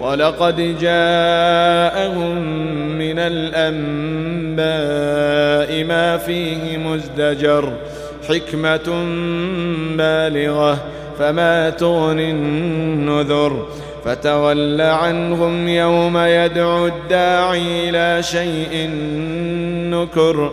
وَلَقَدْ جَاءَهُمْ مِنَ الْأَنْبَاءِ مَا فِيهِ مُزْدَجَرٌ حِكْمَةٌ بَالِغَةٌ فَمَا تُغْنِي النُّذُرُ فَتَوَلَّ عَنْهُمْ يَوْمَ يَدْعُو الدَّاعِي إِلَى شَيْءٍ نُكُرٍ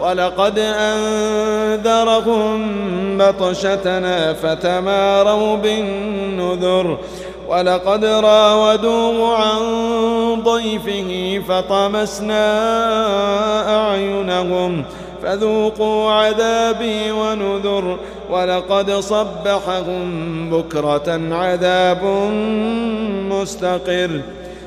وَلَقَدْ أَنذَرَهُمْ بَطْشَتَنَا فَتَمَارَوْا بِالنُّذُرِ وَلَقَدْ رَاوَدُوهُ عَنْ ضَيْفِهِ فَطَمَسْنَا أَعْيُنَهُمْ فذوقوا عذابي ونذر ولقد صبحهم بكرة عذاب مستقر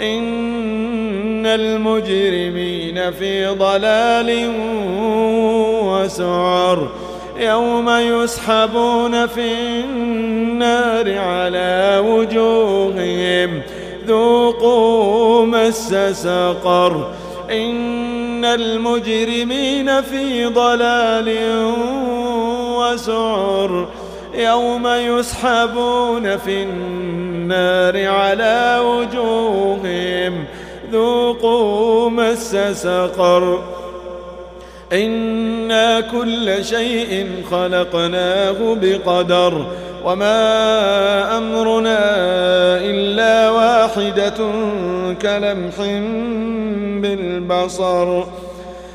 إن المجرمين في ضلال وسعر يوم يسحبون في النار على وجوههم ذوقوا مس سقر إن المجرمين في ضلال وسعر يوم يسحبون في النار على وجوههم ذوقوا مس سقر. إنا كل شيء خلقناه بقدر وما أمرنا إلا واحدة كلمح بالبصر.